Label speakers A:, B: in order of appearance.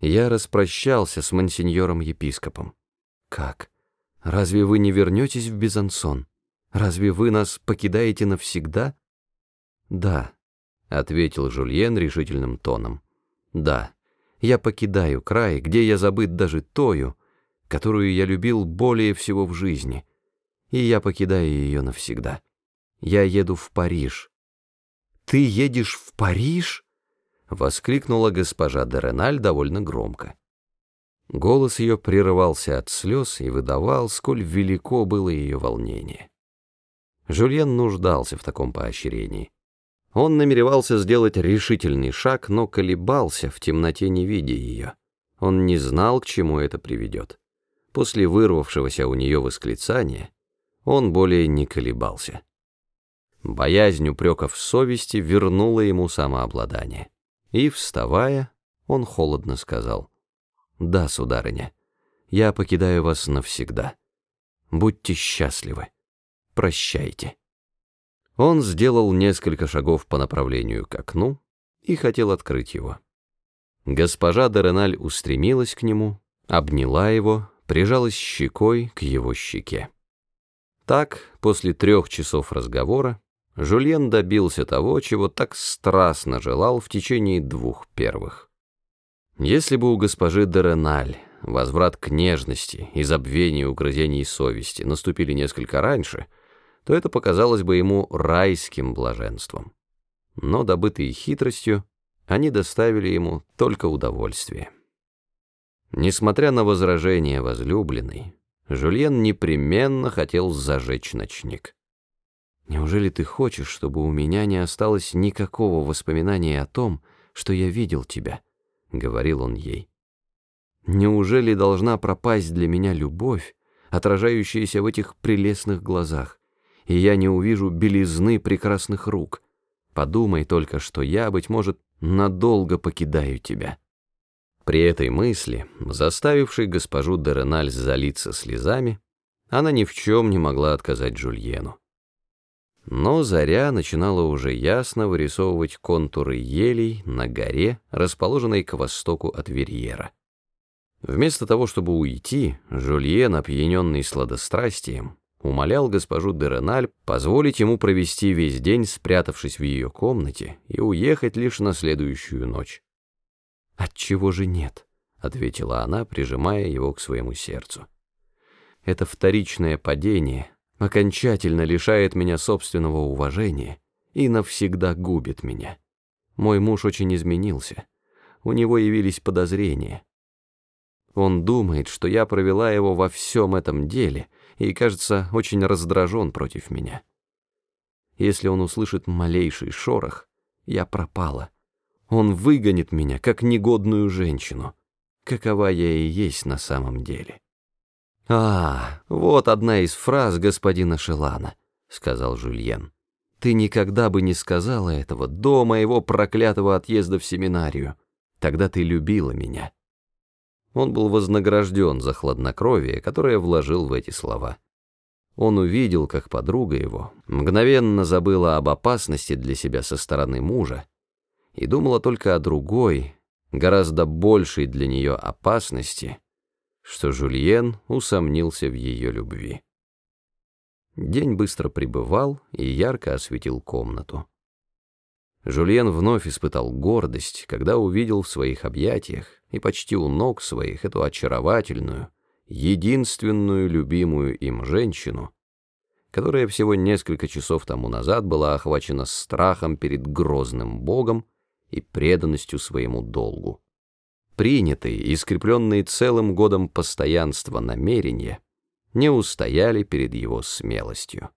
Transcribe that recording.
A: Я распрощался с мансиньором-епископом. Как? Разве вы не вернетесь в Безансон? Разве вы нас покидаете навсегда? Да, ответил Жульен решительным тоном. Да, я покидаю край, где я забыт даже тою, которую я любил более всего в жизни, и я покидаю ее навсегда. Я еду в Париж. Ты едешь в Париж? — воскликнула госпожа Дереналь довольно громко. Голос ее прерывался от слез и выдавал, сколь велико было ее волнение. Жюльен нуждался в таком поощрении. Он намеревался сделать решительный шаг, но колебался в темноте, не видя ее. Он не знал, к чему это приведет. После вырвавшегося у нее восклицания он более не колебался. Боязнь упреков совести вернула ему самообладание. И, вставая, он холодно сказал, «Да, сударыня, я покидаю вас навсегда. Будьте счастливы. Прощайте». Он сделал несколько шагов по направлению к окну и хотел открыть его. Госпожа Дереналь устремилась к нему, обняла его, прижалась щекой к его щеке. Так, после трех часов разговора, Жульен добился того, чего так страстно желал в течение двух первых. Если бы у госпожи Дереналь возврат к нежности и забвению угрызений совести наступили несколько раньше, то это показалось бы ему райским блаженством. Но, добытые хитростью, они доставили ему только удовольствие. Несмотря на возражения возлюбленной, Жульен непременно хотел зажечь ночник. Неужели ты хочешь, чтобы у меня не осталось никакого воспоминания о том, что я видел тебя?» — говорил он ей. «Неужели должна пропасть для меня любовь, отражающаяся в этих прелестных глазах, и я не увижу белизны прекрасных рук? Подумай только, что я, быть может, надолго покидаю тебя». При этой мысли, заставившей госпожу Дереналь залиться слезами, она ни в чем не могла отказать Джульену. Но заря начинала уже ясно вырисовывать контуры елей на горе, расположенной к востоку от Верьера. Вместо того, чтобы уйти, Жульен, опьяненный сладострастием, умолял госпожу Дереналь позволить ему провести весь день, спрятавшись в ее комнате, и уехать лишь на следующую ночь. «Отчего же нет?» — ответила она, прижимая его к своему сердцу. «Это вторичное падение — окончательно лишает меня собственного уважения и навсегда губит меня. Мой муж очень изменился. У него явились подозрения. Он думает, что я провела его во всем этом деле и, кажется, очень раздражен против меня. Если он услышит малейший шорох, я пропала. Он выгонит меня, как негодную женщину, какова я и есть на самом деле. «А, вот одна из фраз господина Шелана», — сказал Жюльен. «Ты никогда бы не сказала этого до моего проклятого отъезда в семинарию. Тогда ты любила меня». Он был вознагражден за хладнокровие, которое вложил в эти слова. Он увидел, как подруга его мгновенно забыла об опасности для себя со стороны мужа и думала только о другой, гораздо большей для нее опасности — что Жульен усомнился в ее любви. День быстро прибывал и ярко осветил комнату. Жульен вновь испытал гордость, когда увидел в своих объятиях и почти у ног своих эту очаровательную, единственную любимую им женщину, которая всего несколько часов тому назад была охвачена страхом перед грозным богом и преданностью своему долгу принятые и скрепленные целым годом постоянства намерения не устояли перед его смелостью.